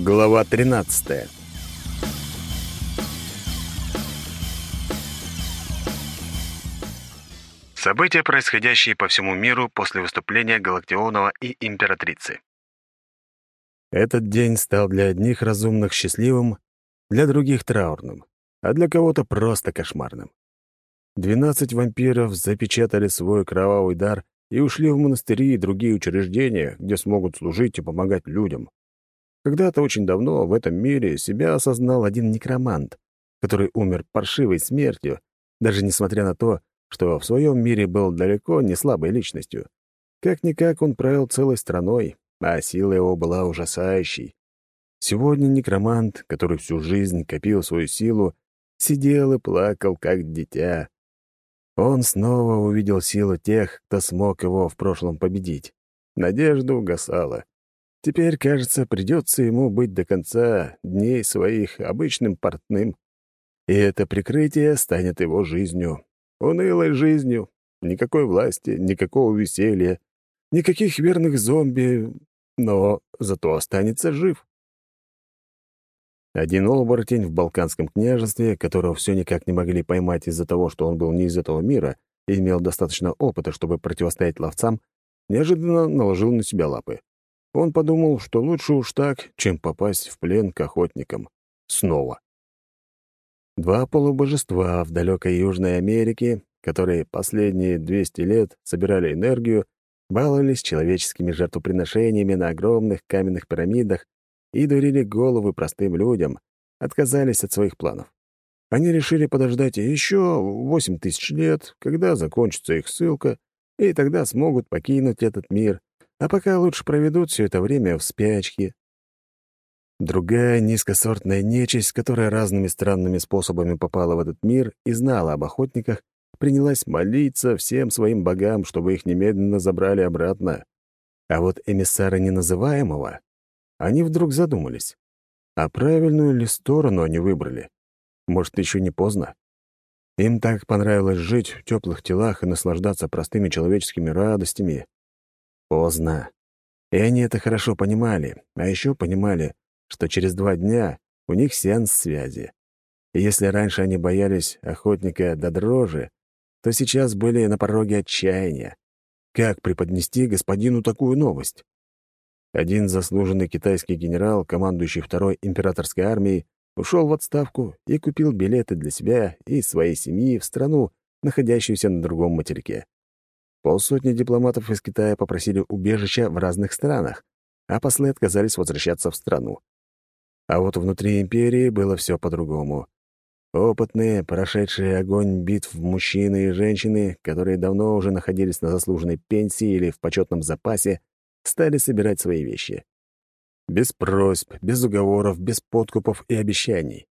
Глава 13. События, происходящие по всему миру после выступления Галактионова и Императрицы. Этот день стал для одних разумных счастливым, для других траурным, а для кого-то просто кошмарным. Двенадцать вампиров запечатали свой кровавый дар и ушли в монастыри и другие учреждения, где смогут служить и помогать людям. Когда-то очень давно в этом мире себя осознал один некромант, который умер паршивой смертью, даже несмотря на то, что в своем мире был далеко не слабой личностью. Как-никак он правил целой страной, а сила его была ужасающей. Сегодня некромант, который всю жизнь копил свою силу, сидел и плакал, как дитя. Он снова увидел силу тех, кто смог его в прошлом победить. Надежда угасала. Теперь, кажется, придется ему быть до конца дней своих обычным портным. И это прикрытие станет его жизнью. Унылой жизнью. Никакой власти, никакого веселья, никаких верных зомби, но зато останется жив. Один оборотень в Балканском княжестве, которого все никак не могли поймать из-за того, что он был не из этого мира и имел достаточно опыта, чтобы противостоять ловцам, неожиданно наложил на себя лапы. Он подумал, что лучше уж так, чем попасть в плен к охотникам. Снова. Два полубожества в далекой Южной Америке, которые последние 200 лет собирали энергию, баловались человеческими жертвоприношениями на огромных каменных пирамидах и дурили головы простым людям, отказались от своих планов. Они решили подождать еще восемь тысяч лет, когда закончится их ссылка, и тогда смогут покинуть этот мир, а пока лучше проведут все это время в спячке. Другая низкосортная нечисть, которая разными странными способами попала в этот мир и знала об охотниках, принялась молиться всем своим богам, чтобы их немедленно забрали обратно. А вот эмиссары неназываемого, они вдруг задумались, а правильную ли сторону они выбрали? Может, еще не поздно? Им так понравилось жить в теплых телах и наслаждаться простыми человеческими радостями, Поздно. И они это хорошо понимали, а еще понимали, что через два дня у них сеанс связи. И если раньше они боялись охотника до дрожи, то сейчас были на пороге отчаяния. Как преподнести господину такую новость? Один заслуженный китайский генерал, командующий второй императорской армией, ушел в отставку и купил билеты для себя и своей семьи в страну, находящуюся на другом материке. Полсотни дипломатов из Китая попросили убежища в разных странах, а послы отказались возвращаться в страну. А вот внутри империи было все по-другому. Опытные, прошедшие огонь битв мужчины и женщины, которые давно уже находились на заслуженной пенсии или в почетном запасе, стали собирать свои вещи. Без просьб, без уговоров, без подкупов и обещаний.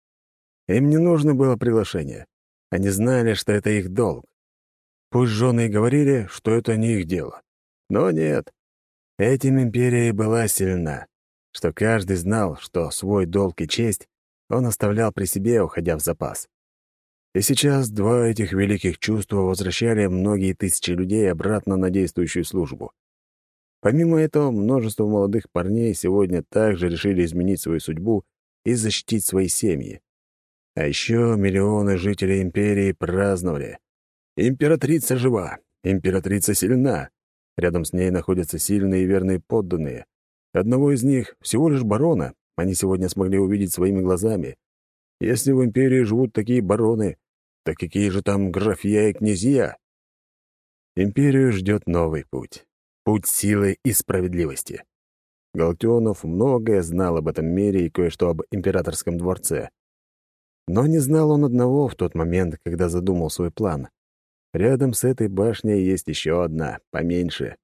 Им не нужно было приглашение. Они знали, что это их долг. Пусть жены и говорили, что это не их дело. Но нет. Этим империя была сильна, что каждый знал, что свой долг и честь он оставлял при себе, уходя в запас. И сейчас два этих великих чувства возвращали многие тысячи людей обратно на действующую службу. Помимо этого, множество молодых парней сегодня также решили изменить свою судьбу и защитить свои семьи. А еще миллионы жителей империи праздновали. Императрица жива, императрица сильна. Рядом с ней находятся сильные и верные подданные. Одного из них, всего лишь барона, они сегодня смогли увидеть своими глазами. Если в империи живут такие бароны, то какие же там графья и князья? Империю ждет новый путь. Путь силы и справедливости. Галактионов многое знал об этом мире и кое-что об императорском дворце. Но не знал он одного в тот момент, когда задумал свой план. Рядом с этой башней есть еще одна, поменьше.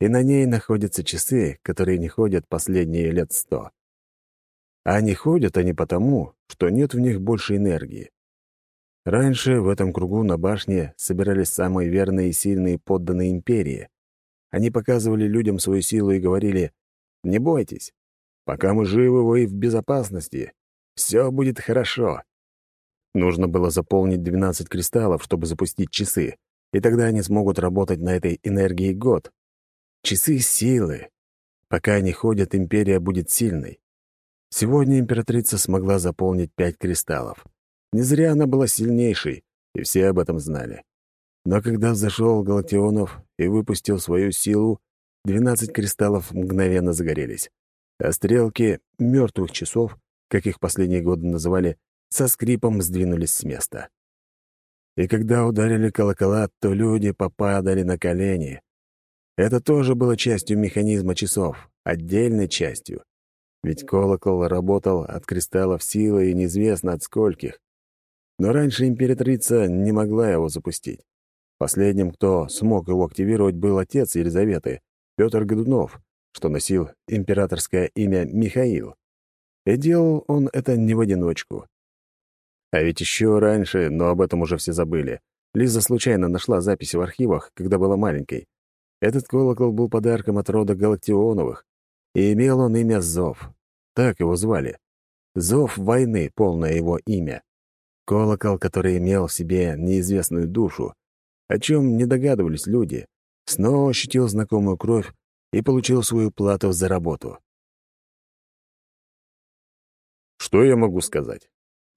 И на ней находятся часы, которые не ходят последние лет сто. А не ходят они потому, что нет в них больше энергии. Раньше в этом кругу на башне собирались самые верные и сильные подданные империи. Они показывали людям свою силу и говорили «Не бойтесь, пока мы живы, вы в безопасности. Все будет хорошо. Нужно было заполнить 12 кристаллов, чтобы запустить часы, и тогда они смогут работать на этой энергии год. Часы силы. Пока они ходят, империя будет сильной. Сегодня императрица смогла заполнить пять кристаллов. Не зря она была сильнейшей, и все об этом знали. Но когда взошел Галактионов и выпустил свою силу, двенадцать кристаллов мгновенно загорелись, а стрелки мертвых часов, как их последние годы называли, со скрипом сдвинулись с места. И когда ударили колокола, то люди попадали на колени. Это тоже было частью механизма часов, отдельной частью. Ведь колокол работал от кристаллов силы и неизвестно от скольких. Но раньше императрица не могла его запустить. Последним, кто смог его активировать, был отец Елизаветы, Петр Годунов, что носил императорское имя Михаил. И делал он это не в одиночку. А ведь еще раньше, но об этом уже все забыли, Лиза случайно нашла записи в архивах, когда была маленькой. Этот колокол был подарком от рода Галактионовых, и имел он имя Зов. Так его звали. Зов войны — полное его имя. Колокол, который имел в себе неизвестную душу, о чем не догадывались люди, снова ощутил знакомую кровь и получил свою плату за работу. Что я могу сказать?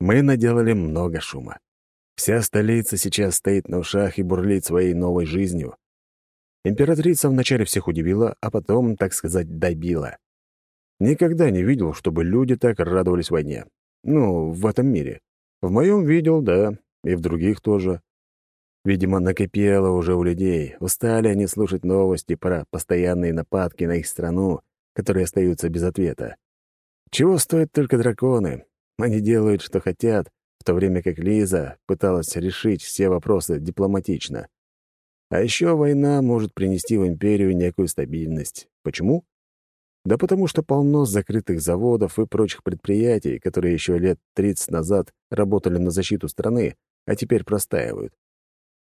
Мы наделали много шума. Вся столица сейчас стоит на ушах и бурлит своей новой жизнью. Императрица вначале всех удивила, а потом, так сказать, добила. Никогда не видел, чтобы люди так радовались войне. Ну, в этом мире. В моем видел, да, и в других тоже. Видимо, накипело уже у людей. Устали они слушать новости про постоянные нападки на их страну, которые остаются без ответа. Чего стоят только драконы? Они делают, что хотят, в то время как Лиза пыталась решить все вопросы дипломатично. А еще война может принести в империю некую стабильность. Почему? Да потому что полно закрытых заводов и прочих предприятий, которые еще лет 30 назад работали на защиту страны, а теперь простаивают.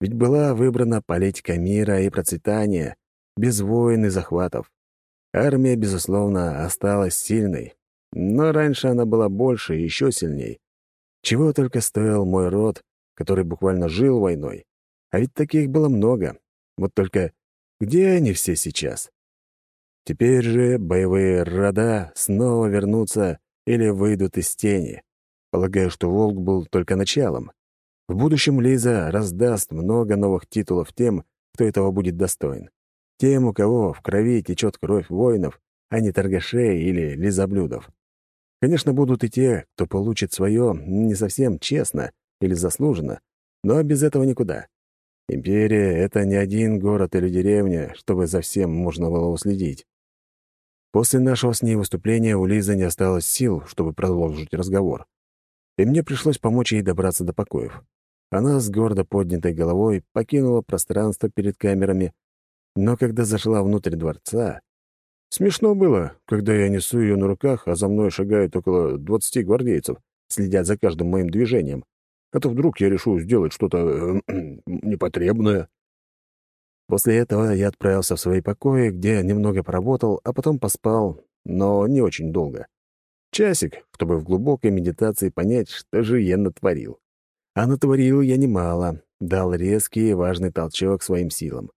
Ведь была выбрана политика мира и процветания, без войн и захватов. Армия, безусловно, осталась сильной, но раньше она была больше и еще сильней. Чего только стоил мой род, который буквально жил войной. А ведь таких было много. Вот только где они все сейчас? Теперь же боевые рода снова вернутся или выйдут из тени. Полагаю, что «Волк» был только началом. В будущем Лиза раздаст много новых титулов тем, кто этого будет достоин. Тем, у кого в крови течет кровь воинов, а не торгашей или лизоблюдов. Конечно, будут и те, кто получит свое не совсем честно или заслуженно, но без этого никуда. Империя — это не один город или деревня, чтобы за всем можно было уследить. После нашего с ней выступления у Лизы не осталось сил, чтобы продолжить разговор. И мне пришлось помочь ей добраться до покоев. Она с гордо поднятой головой покинула пространство перед камерами, но когда зашла внутрь дворца... Смешно было, когда я несу ее на руках, а за мной шагает около двадцати гвардейцев, следят за каждым моим движением а то вдруг я решу сделать что-то непотребное. После этого я отправился в свои покои, где немного поработал, а потом поспал, но не очень долго. Часик, чтобы в глубокой медитации понять, что же я натворил. А натворил я немало, дал резкий и важный толчок своим силам.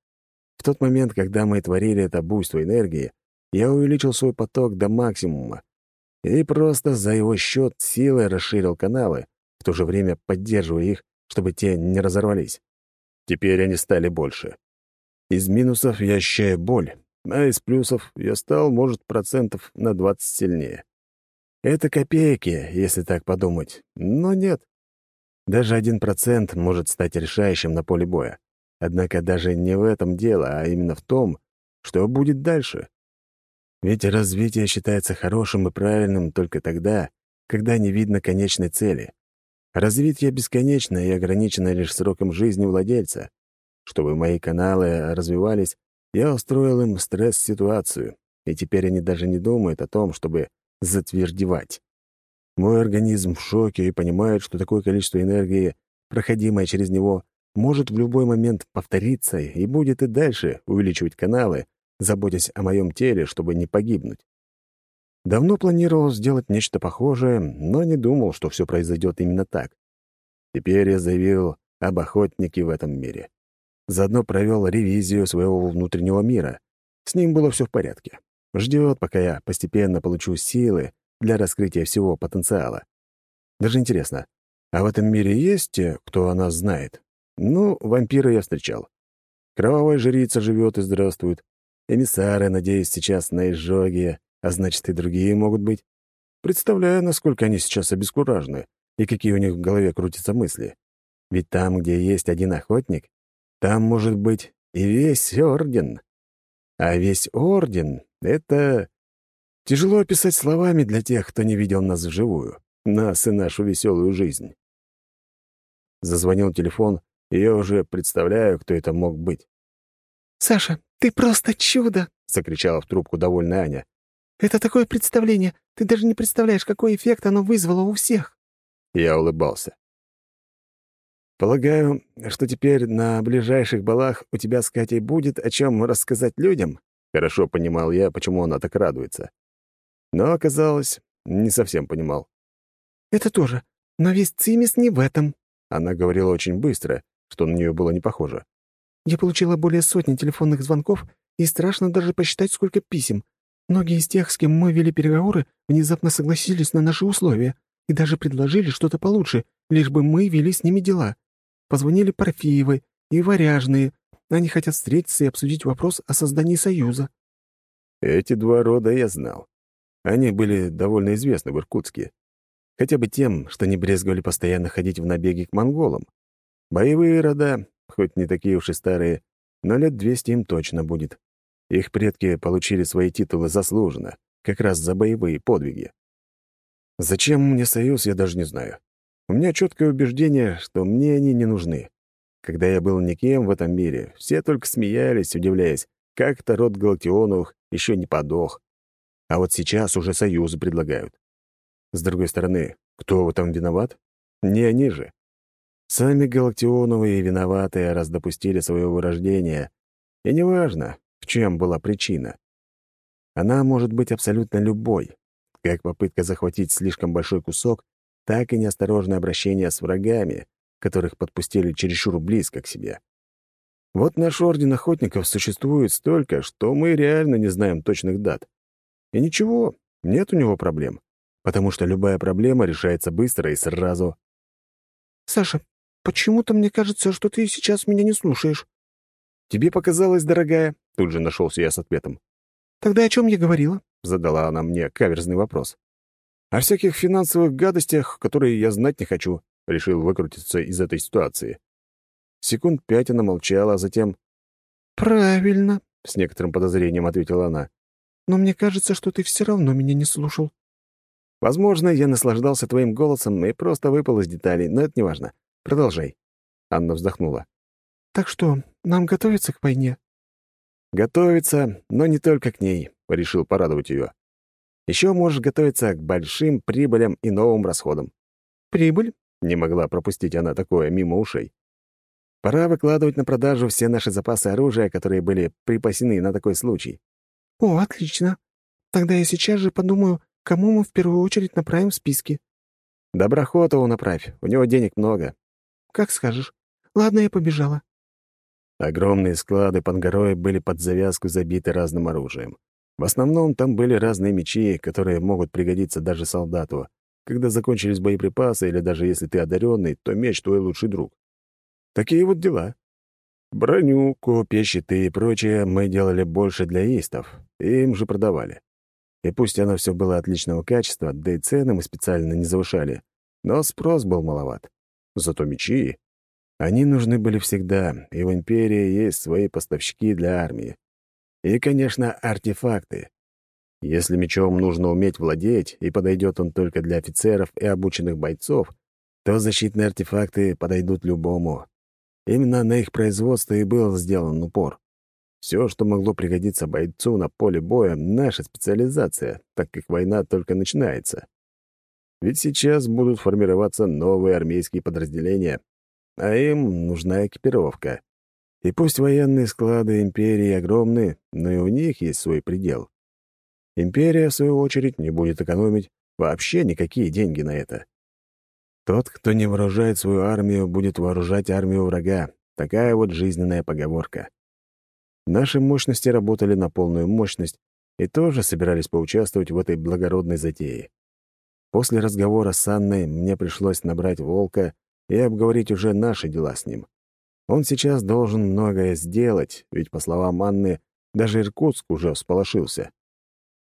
В тот момент, когда мы творили это буйство энергии, я увеличил свой поток до максимума и просто за его счет силой расширил каналы, в то же время поддерживая их, чтобы те не разорвались. Теперь они стали больше. Из минусов я ощущаю боль, а из плюсов я стал, может, процентов на 20 сильнее. Это копейки, если так подумать, но нет. Даже один процент может стать решающим на поле боя. Однако даже не в этом дело, а именно в том, что будет дальше. Ведь развитие считается хорошим и правильным только тогда, когда не видно конечной цели. Развитие бесконечно и ограничено лишь сроком жизни владельца. Чтобы мои каналы развивались, я устроил им стресс-ситуацию, и теперь они даже не думают о том, чтобы затвердевать. Мой организм в шоке и понимает, что такое количество энергии, проходимое через него, может в любой момент повториться и будет и дальше увеличивать каналы, заботясь о моем теле, чтобы не погибнуть. Давно планировал сделать нечто похожее, но не думал, что все произойдет именно так. Теперь я заявил об охотнике в этом мире. Заодно провел ревизию своего внутреннего мира. С ним было все в порядке. Ждет, пока я постепенно получу силы, для раскрытия всего потенциала. Даже интересно, а в этом мире есть те, кто о нас знает? Ну, вампира я встречал. Кровавая жрица живет и здравствует. Эмиссары, надеюсь, сейчас на изжоге, а значит, и другие могут быть. Представляю, насколько они сейчас обескуражены и какие у них в голове крутятся мысли. Ведь там, где есть один охотник, там может быть и весь орден. А весь орден — это... Тяжело описать словами для тех, кто не видел нас вживую, нас и нашу веселую жизнь. Зазвонил телефон, и я уже представляю, кто это мог быть. «Саша, ты просто чудо!» — закричала в трубку довольная Аня. «Это такое представление! Ты даже не представляешь, какой эффект оно вызвало у всех!» Я улыбался. «Полагаю, что теперь на ближайших балах у тебя с Катей будет о чем рассказать людям?» Хорошо понимал я, почему она так радуется. Но оказалось, не совсем понимал. «Это тоже. Но весь цимис не в этом». Она говорила очень быстро, что на нее было не похоже. «Я получила более сотни телефонных звонков, и страшно даже посчитать, сколько писем. Многие из тех, с кем мы вели переговоры, внезапно согласились на наши условия и даже предложили что-то получше, лишь бы мы вели с ними дела. Позвонили Парфеевы и Варяжные. Они хотят встретиться и обсудить вопрос о создании союза». Эти два рода я знал. Они были довольно известны в Иркутске. Хотя бы тем, что не брезговали постоянно ходить в набеги к монголам. Боевые рода, хоть не такие уж и старые, но лет двести им точно будет. Их предки получили свои титулы заслуженно, как раз за боевые подвиги. Зачем мне союз, я даже не знаю. У меня четкое убеждение, что мне они не нужны. Когда я был никем в этом мире, все только смеялись, удивляясь, как то род Галактионовых еще не подох. А вот сейчас уже союзы предлагают. С другой стороны, кто в этом виноват? Не они же. Сами Галактионовые виноватые, раз допустили свое вырождение. И неважно, в чем была причина. Она может быть абсолютно любой, как попытка захватить слишком большой кусок, так и неосторожное обращение с врагами, которых подпустили чересчур близко к себе. Вот наш Орден Охотников существует столько, что мы реально не знаем точных дат. И ничего, нет у него проблем, потому что любая проблема решается быстро и сразу. «Саша, почему-то мне кажется, что ты сейчас меня не слушаешь». «Тебе показалось, дорогая?» — тут же нашелся я с ответом. «Тогда о чем я говорила?» — задала она мне каверзный вопрос. «О всяких финансовых гадостях, которые я знать не хочу», — решил выкрутиться из этой ситуации. Секунд пять она молчала, а затем... «Правильно», — с некоторым подозрением ответила она. «Но мне кажется, что ты все равно меня не слушал». «Возможно, я наслаждался твоим голосом и просто выпал из деталей, но это неважно. Продолжай». Анна вздохнула. «Так что, нам готовиться к войне?» «Готовиться, но не только к ней», — решил порадовать ее. «Еще можешь готовиться к большим прибылям и новым расходам». «Прибыль?» — не могла пропустить она такое мимо ушей. Пора выкладывать на продажу все наши запасы оружия, которые были припасены на такой случай. О, отлично. Тогда я сейчас же подумаю, кому мы в первую очередь направим списки. Доброхотову направь, у него денег много. Как скажешь. Ладно, я побежала. Огромные склады под горой были под завязку забиты разным оружием. В основном там были разные мечи, которые могут пригодиться даже солдату. Когда закончились боеприпасы или даже если ты одаренный, то меч твой лучший друг. Такие вот дела. Броню, копья, щиты и прочее мы делали больше для истов, им же продавали. И пусть оно все было отличного качества, да и цены мы специально не завышали, но спрос был маловат. Зато мечи... Они нужны были всегда, и в Империи есть свои поставщики для армии. И, конечно, артефакты. Если мечом нужно уметь владеть, и подойдет он только для офицеров и обученных бойцов, то защитные артефакты подойдут любому, Именно на их производство и был сделан упор. Все, что могло пригодиться бойцу на поле боя, — наша специализация, так как война только начинается. Ведь сейчас будут формироваться новые армейские подразделения, а им нужна экипировка. И пусть военные склады империи огромны, но и у них есть свой предел. Империя, в свою очередь, не будет экономить вообще никакие деньги на это. Тот, кто не вооружает свою армию, будет вооружать армию врага. Такая вот жизненная поговорка. Наши мощности работали на полную мощность и тоже собирались поучаствовать в этой благородной затее. После разговора с Анной мне пришлось набрать Волка и обговорить уже наши дела с ним. Он сейчас должен многое сделать, ведь, по словам Анны, даже Иркутск уже всполошился.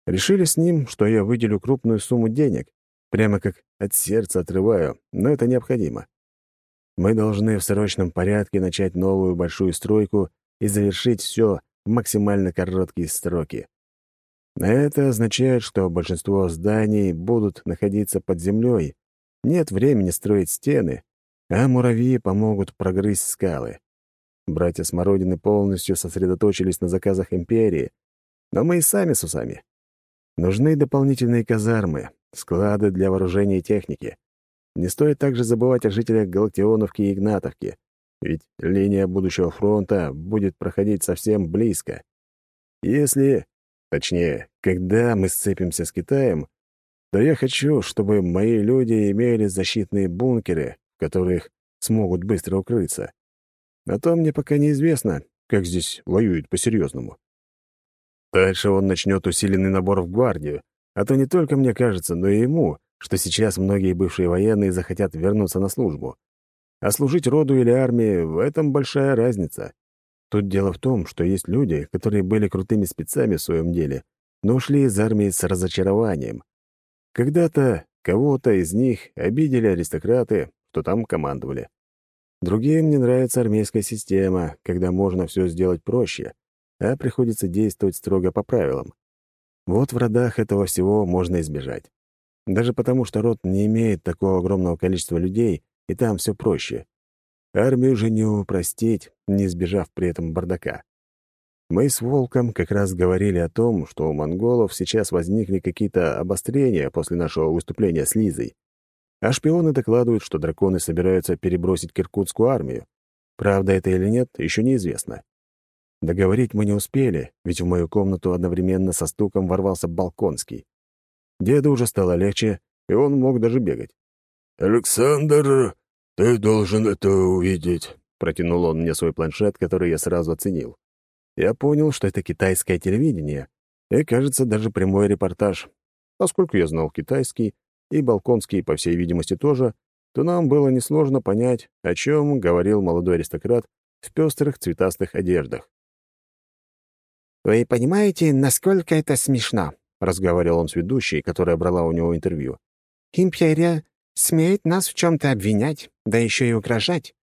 Решили с ним, что я выделю крупную сумму денег, прямо как от сердца отрываю, но это необходимо. Мы должны в срочном порядке начать новую большую стройку и завершить все в максимально короткие сроки. Это означает, что большинство зданий будут находиться под землей, нет времени строить стены, а муравьи помогут прогрызть скалы. Братья Смородины полностью сосредоточились на заказах империи, но мы и сами с усами. Нужны дополнительные казармы, склады для вооружения и техники. Не стоит также забывать о жителях Галактионовки и Игнатовки, ведь линия будущего фронта будет проходить совсем близко. Если Точнее, когда мы сцепимся с Китаем, то я хочу, чтобы мои люди имели защитные бункеры, в которых смогут быстро укрыться. А то мне пока неизвестно, как здесь воюют по-серьезному. Дальше он начнет усиленный набор в гвардию, а то не только мне кажется, но и ему, что сейчас многие бывшие военные захотят вернуться на службу. А служить роду или армии — в этом большая разница. Тут дело в том, что есть люди, которые были крутыми спецами в своем деле, но ушли из армии с разочарованием. Когда-то кого-то из них обидели аристократы, что там командовали. Другим не нравится армейская система, когда можно все сделать проще, а приходится действовать строго по правилам. Вот в родах этого всего можно избежать. Даже потому, что род не имеет такого огромного количества людей, и там все проще. Армию же не упростить, не избежав при этом бардака. Мы с Волком как раз говорили о том, что у монголов сейчас возникли какие-то обострения после нашего выступления с Лизой. А шпионы докладывают, что драконы собираются перебросить Киркутскую армию. Правда это или нет, еще неизвестно. Договорить мы не успели, ведь в мою комнату одновременно со стуком ворвался Балконский. Деду уже стало легче, и он мог даже бегать. «Александр, «Ты должен это увидеть», — протянул он мне свой планшет, который я сразу оценил. Я понял, что это китайское телевидение, и, кажется, даже прямой репортаж. Поскольку я знал китайский, и балконский, по всей видимости, тоже, то нам было несложно понять, о чем говорил молодой аристократ в пестрых цветастых одеждах. «Вы понимаете, насколько это смешно?» — разговаривал он с ведущей, которая брала у него интервью. «Империя смеет нас в чем-то обвинять, да еще и угрожать.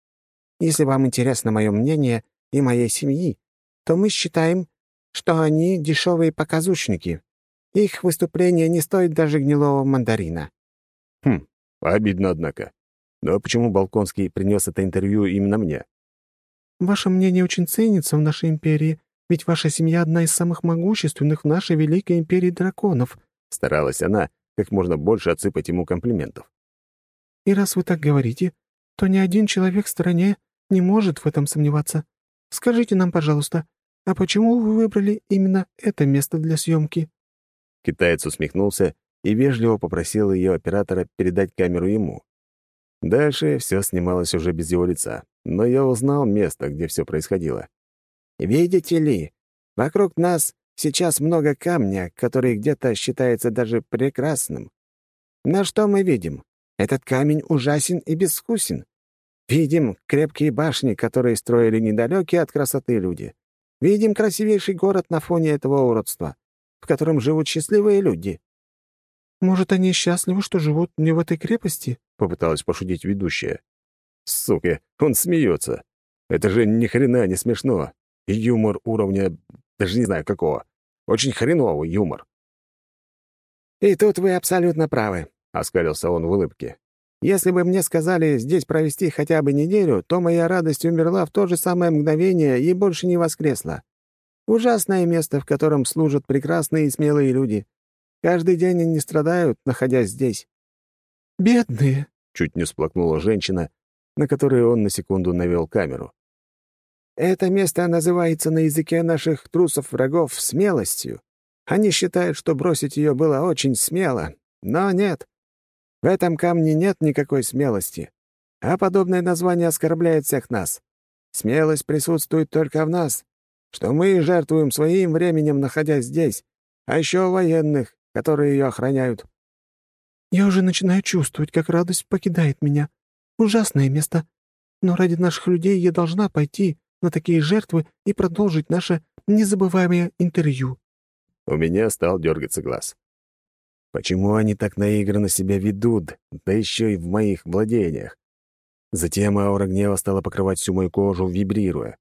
Если вам интересно мое мнение и моей семьи, то мы считаем, что они дешевые показушники. Их выступление не стоит даже гнилого мандарина». Хм, обидно, однако. Но почему Балконский принес это интервью именно мне? «Ваше мнение очень ценится в нашей империи, ведь ваша семья одна из самых могущественных в нашей великой империи драконов», старалась она как можно больше отсыпать ему комплиментов. И раз вы так говорите, то ни один человек в стране не может в этом сомневаться. Скажите нам, пожалуйста, а почему вы выбрали именно это место для съемки?» Китаец усмехнулся и вежливо попросил ее оператора передать камеру ему. Дальше все снималось уже без его лица, но я узнал место, где все происходило. «Видите ли, вокруг нас сейчас много камня, который где-то считается даже прекрасным. На что мы видим? Этот камень ужасен и безвкусен. Видим крепкие башни, которые строили недалекие от красоты люди. Видим красивейший город на фоне этого уродства, в котором живут счастливые люди». «Может, они счастливы, что живут не в этой крепости?» — попыталась пошутить ведущая. «Сука, он смеется. Это же ни хрена не смешно. Юмор уровня... даже не знаю какого. Очень хреновый юмор». «И тут вы абсолютно правы. — оскалился он в улыбке. «Если бы мне сказали здесь провести хотя бы неделю, то моя радость умерла в то же самое мгновение и больше не воскресла. Ужасное место, в котором служат прекрасные и смелые люди. Каждый день они страдают, находясь здесь». «Бедные!» — чуть не сплакнула женщина, на которую он на секунду навел камеру. «Это место называется на языке наших трусов-врагов смелостью. Они считают, что бросить ее было очень смело, но нет. В этом камне нет никакой смелости, а подобное название оскорбляет всех нас. Смелость присутствует только в нас, что мы жертвуем своим временем, находясь здесь, а еще военных, которые ее охраняют. Я уже начинаю чувствовать, как радость покидает меня. Ужасное место. Но ради наших людей я должна пойти на такие жертвы и продолжить наше незабываемое интервью». У меня стал дергаться глаз. Почему они так наигранно себя ведут, да еще и в моих владениях? Затем аура гнева стала покрывать всю мою кожу, вибрируя.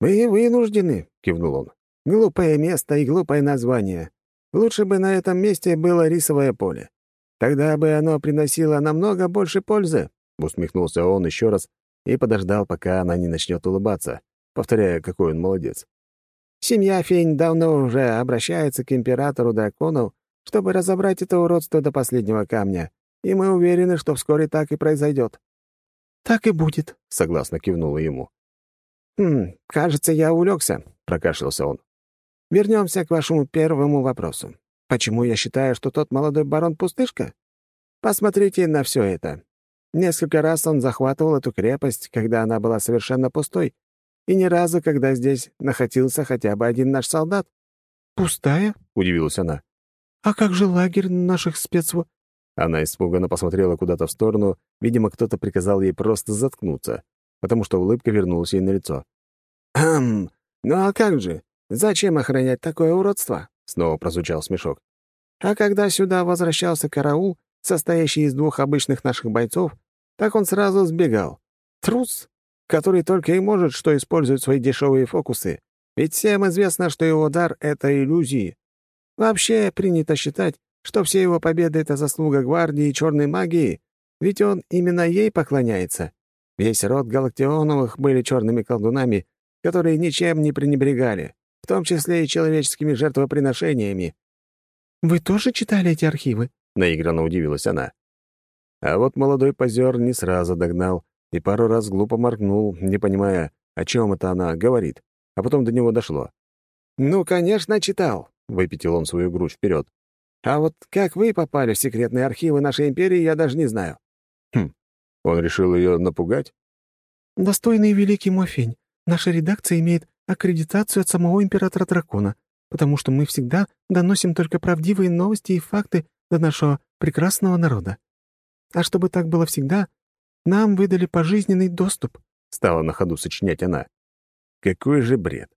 «Мы вынуждены», — кивнул он. «Глупое место и глупое название. Лучше бы на этом месте было рисовое поле. Тогда бы оно приносило намного больше пользы», — усмехнулся он еще раз и подождал, пока она не начнет улыбаться, повторяя, какой он молодец. «Семья Фень давно уже обращается к императору драконов, чтобы разобрать это уродство до последнего камня, и мы уверены, что вскоре так и произойдет. «Так и будет», — согласно кивнула ему. «Хм, кажется, я увлекся», — прокашлялся он. «Вернемся к вашему первому вопросу. Почему я считаю, что тот молодой барон пустышка? Посмотрите на все это. Несколько раз он захватывал эту крепость, когда она была совершенно пустой, и ни разу, когда здесь находился хотя бы один наш солдат». «Пустая?» — удивилась она. «А как же лагерь наших спецв...» Она испуганно посмотрела куда-то в сторону, видимо, кто-то приказал ей просто заткнуться, потому что улыбка вернулась ей на лицо. «Хм, ну а как же? Зачем охранять такое уродство?» — снова прозвучал смешок. «А когда сюда возвращался караул, состоящий из двух обычных наших бойцов, так он сразу сбегал. Трус, который только и может что использовать свои дешевые фокусы. Ведь всем известно, что его дар — это иллюзии. Вообще принято считать, что все его победы — это заслуга гвардии и черной магии, ведь он именно ей поклоняется. Весь род Галактионовых были черными колдунами, которые ничем не пренебрегали, в том числе и человеческими жертвоприношениями. «Вы тоже читали эти архивы?» — наигранно удивилась она. А вот молодой позер не сразу догнал и пару раз глупо моргнул, не понимая, о чем это она говорит, а потом до него дошло. «Ну, конечно, читал», — выпятил он свою грудь вперед. А вот как вы попали в секретные архивы нашей империи, я даже не знаю». Хм, он решил ее напугать? «Достойный великий Мофень, наша редакция имеет аккредитацию от самого императора дракона, потому что мы всегда доносим только правдивые новости и факты до нашего прекрасного народа. А чтобы так было всегда, нам выдали пожизненный доступ», — стала на ходу сочинять она. Какой же бред.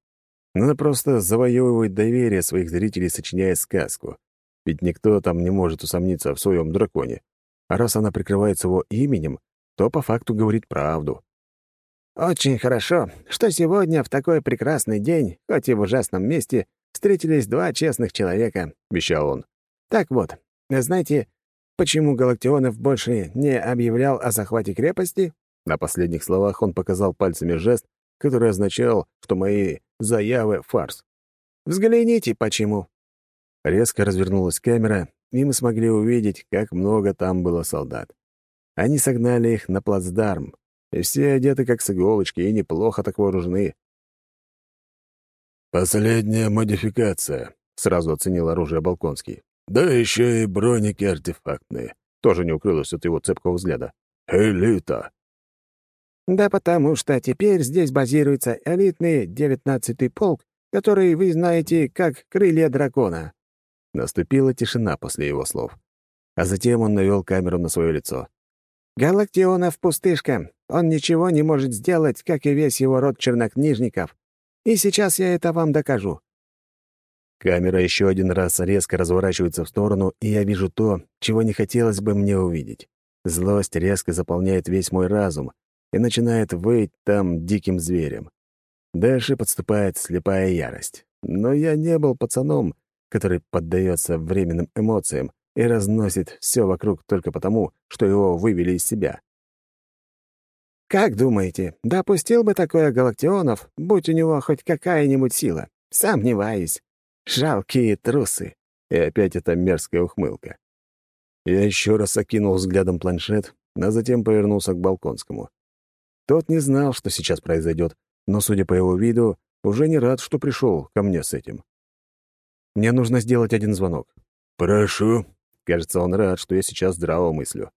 Надо просто завоевывать доверие своих зрителей, сочиняя сказку. Ведь никто там не может усомниться в своем драконе. А раз она прикрывается его именем, то по факту говорит правду. «Очень хорошо, что сегодня, в такой прекрасный день, хоть и в ужасном месте, встретились два честных человека», — вещал он. «Так вот, знаете, почему Галактионов больше не объявлял о захвате крепости?» На последних словах он показал пальцами жест, который означал, что мои заявы — фарс. «Взгляните, почему». Резко развернулась камера, и мы смогли увидеть, как много там было солдат. Они согнали их на плацдарм, и все одеты как с иголочки и неплохо так вооружены. «Последняя модификация», — сразу оценил оружие Балконский. «Да еще и броники артефактные». Тоже не укрылось от его цепкого взгляда. «Элита». «Да потому что теперь здесь базируется элитный девятнадцатый полк, который вы знаете как «Крылья дракона». Наступила тишина после его слов. А затем он навел камеру на свое лицо. «Галактионов пустышка. Он ничего не может сделать, как и весь его род чернокнижников. И сейчас я это вам докажу». Камера еще один раз резко разворачивается в сторону, и я вижу то, чего не хотелось бы мне увидеть. Злость резко заполняет весь мой разум и начинает выть там диким зверем. Дальше подступает слепая ярость. Но я не был пацаном, который поддается временным эмоциям и разносит все вокруг только потому, что его вывели из себя. «Как думаете, допустил бы такое Галактионов, будь у него хоть какая-нибудь сила? Сомневаюсь. Жалкие трусы». И опять эта мерзкая ухмылка. Я еще раз окинул взглядом планшет, а затем повернулся к Балконскому. Тот не знал, что сейчас произойдет, но, судя по его виду, уже не рад, что пришел ко мне с этим. Мне нужно сделать один звонок. «Прошу». Кажется, он рад, что я сейчас здраво мыслю.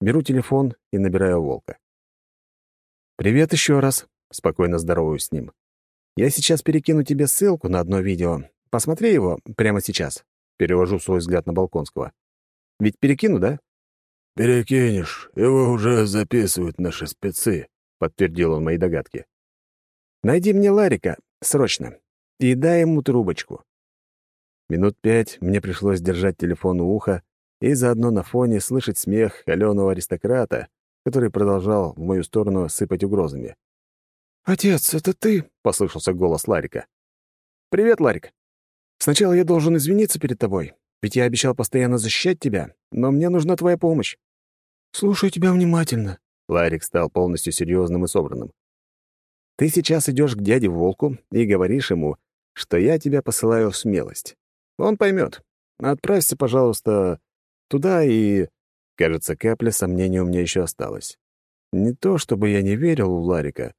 Беру телефон и набираю Волка. «Привет еще раз», — спокойно здороваюсь с ним. «Я сейчас перекину тебе ссылку на одно видео. Посмотри его прямо сейчас». Перевожу свой взгляд на Балконского. Ведь перекину, да?» «Перекинешь. Его уже записывают наши спецы», — подтвердил он мои догадки. «Найди мне Ларика, срочно, и дай ему трубочку». Минут пять мне пришлось держать телефон у уха и заодно на фоне слышать смех холеного аристократа, который продолжал в мою сторону сыпать угрозами. «Отец, это ты?» — послышался голос Ларика. «Привет, Ларик. Сначала я должен извиниться перед тобой, ведь я обещал постоянно защищать тебя, но мне нужна твоя помощь». «Слушаю тебя внимательно». Ларик стал полностью серьезным и собранным. «Ты сейчас идешь к дяде Волку и говоришь ему, что я тебя посылаю в смелость. Он поймет. Отправься, пожалуйста, туда и...» Кажется, капля сомнения у меня еще осталась. Не то, чтобы я не верил в Ларика.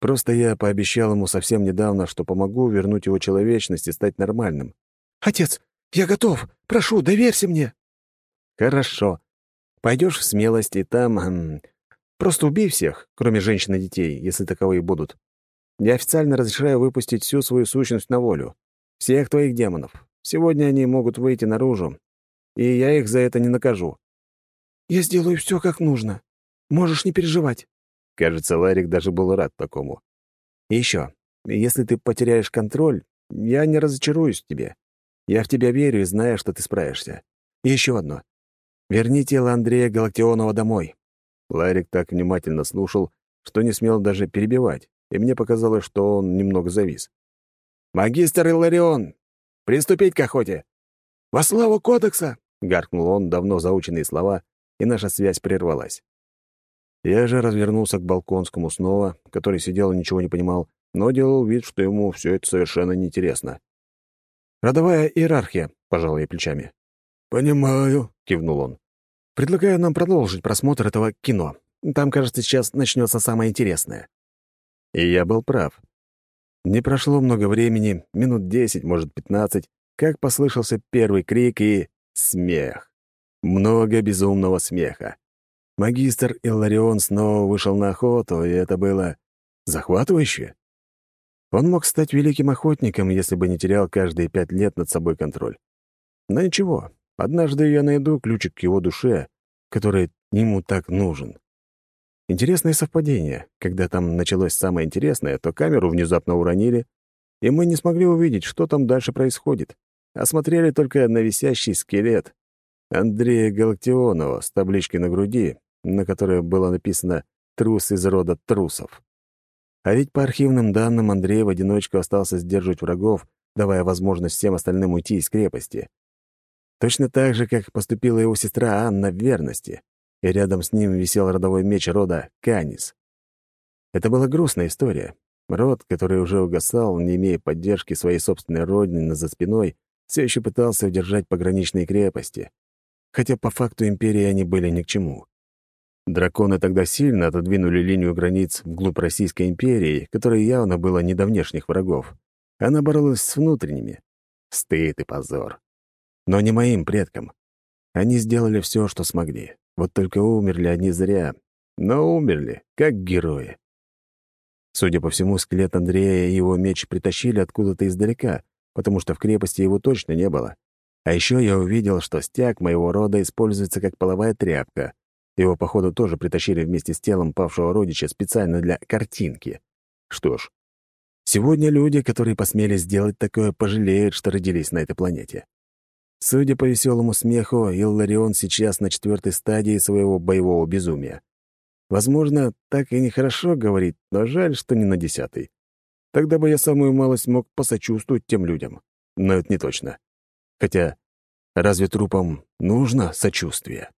Просто я пообещал ему совсем недавно, что помогу вернуть его человечность и стать нормальным. «Отец, я готов! Прошу, доверься мне!» «Хорошо. Пойдешь в смелость, и там... Эм, просто убей всех, кроме женщин и детей, если таковые будут. Я официально разрешаю выпустить всю свою сущность на волю. Всех твоих демонов. Сегодня они могут выйти наружу, и я их за это не накажу. Я сделаю все как нужно. Можешь не переживать». Кажется, Ларик даже был рад такому. «И еще, если ты потеряешь контроль, я не разочаруюсь в тебе. Я в тебя верю и знаю, что ты справишься. И еще одно. Верни тело Андрея Галактионова домой». Ларик так внимательно слушал, что не смел даже перебивать, и мне показалось, что он немного завис. «Магистр Илларион, приступить к охоте!» «Во славу кодекса!» — гаркнул он давно заученные слова, и наша связь прервалась. Я же развернулся к Балконскому снова, который сидел и ничего не понимал, но делал вид, что ему все это совершенно неинтересно. «Родовая иерархия», — пожал я плечами. «Понимаю», — кивнул он. «Предлагаю нам продолжить просмотр этого кино. Там, кажется, сейчас начнется самое интересное». И я был прав. Не прошло много времени, минут десять, может, пятнадцать, как послышался первый крик и смех. Много безумного смеха. Магистр Илларион снова вышел на охоту, и это было захватывающе. Он мог стать великим охотником, если бы не терял каждые пять лет над собой контроль. Но ничего, однажды я найду ключик к его душе, который ему так нужен. Интересное совпадение. Когда там началось самое интересное, то камеру внезапно уронили, и мы не смогли увидеть, что там дальше происходит. Осмотрели только на висящий скелет, Андрея Галактионова с табличкой на груди, на которой было написано «Трус из рода трусов». А ведь по архивным данным Андрей в одиночку остался сдерживать врагов, давая возможность всем остальным уйти из крепости. Точно так же, как поступила его сестра Анна в верности, и рядом с ним висел родовой меч рода Канис. Это была грустная история. Род, который уже угасал, не имея поддержки своей собственной родины за спиной, все еще пытался удержать пограничные крепости хотя по факту империи они были ни к чему. Драконы тогда сильно отодвинули линию границ вглубь Российской империи, которая явно была не до внешних врагов. Она боролась с внутренними. Стыд и позор. Но не моим предкам. Они сделали все, что смогли. Вот только умерли они зря. Но умерли, как герои. Судя по всему, скелет Андрея и его меч притащили откуда-то издалека, потому что в крепости его точно не было. А еще я увидел, что стяг моего рода используется как половая тряпка. Его, походу, тоже притащили вместе с телом павшего родича специально для картинки. Что ж, сегодня люди, которые посмели сделать такое, пожалеют, что родились на этой планете. Судя по веселому смеху, Илларион сейчас на четвертой стадии своего боевого безумия. Возможно, так и нехорошо говорить, но жаль, что не на десятой. Тогда бы я самую малость мог посочувствовать тем людям. Но это не точно. Хотя разве трупам нужно сочувствие?